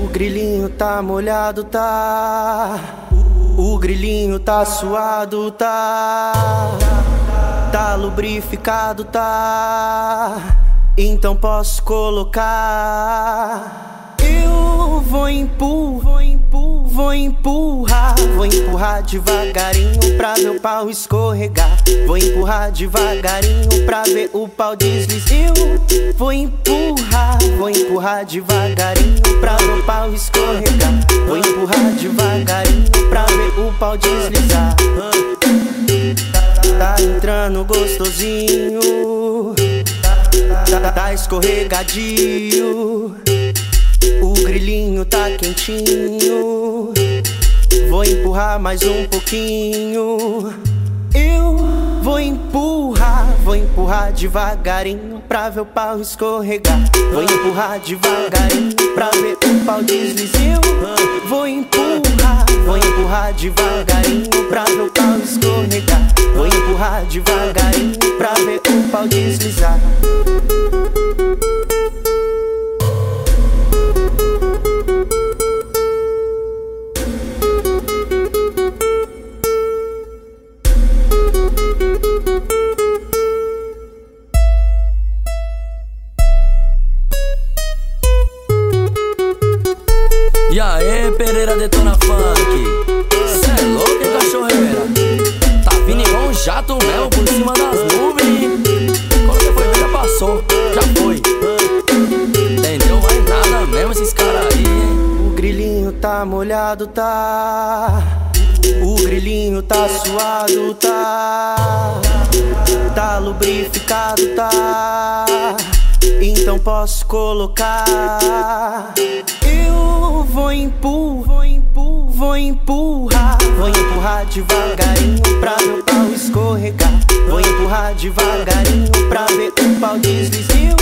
O grilinho tá molhado, tá. O grilinho tá suado, tá. Tá lubrificado, tá. Então posso colocar. Eu vou empurrar, vou empurrar, vou empurrar, devagarinho pra ver o pau escorregar. Vou empurrar devagarinho pra ver o pau deslizar. Eu vou empurrar, vou empurrar devagarinho pra ver o pau escorregar. Vou empurrar devagarinho pra ver o pau deslizar. Tá entrando gostosinho, tá, tá escorregadio. Grilinho tá quentinho. Vou empurrar mais um pouquinho. Eu vou empurrar, vou empurrar devagarinho pra ver o pau escorregar. Vou empurrar devagarinho pra ver o pau deslizar. Vou empurrar, vou empurrar devagarinho pra ver o pau escorregar. Vou empurrar devagarinho Pereira detona funk. Cê é louco, hein, cachorreira? Tá vindo igual um jato mel por cima das nuvens. Quando você foi ver, já passou, já foi. Entendeu mais nada mesmo esses caras aí, hein? O grilinho tá molhado, tá. O grilinho tá suado, tá. Tá lubrificado, tá. Então posso colocar. Vou empurrar, vou empurrar, vou empurrar, vou empurrar devagarinho pra o pau escorregar. Vou empurrar devagarinho pra ver o pau deslizar.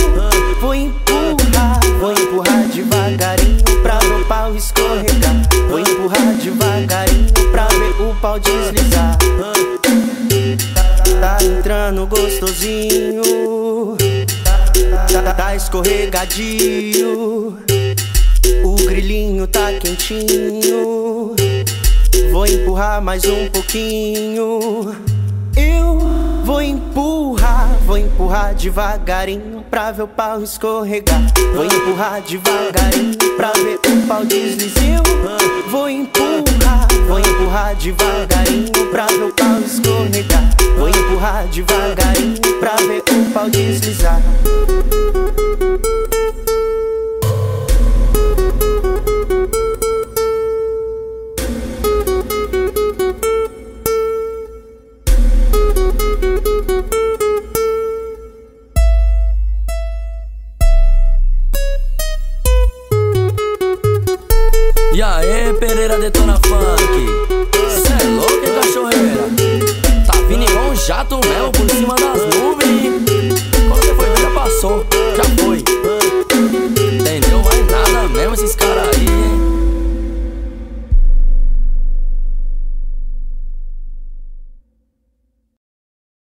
Vou empurrar, vou empurrar devagarinho pra o pau escorregar. Vou empurrar devagarinho pra ver o pau deslizar. Tá entrando gostosinho, tá, tá escorregadio. O grilinho tá quentinho. Vou empurrar mais um pouquinho. Eu vou empurrar, vou empurrar devagarinho pra ver o pau escorregar. Vou empurrar devagarinho pra ver o pau deslizar. Vou empurrar, vou empurrar devagarinho pra ver o pau escorregar. Vou empurrar devagarinho pra ver o pau deslizar. E aí, Pereira detona funk. Cê é louco, hein, cachorreira? Tá vindo igual um jato mel por cima das nuvens.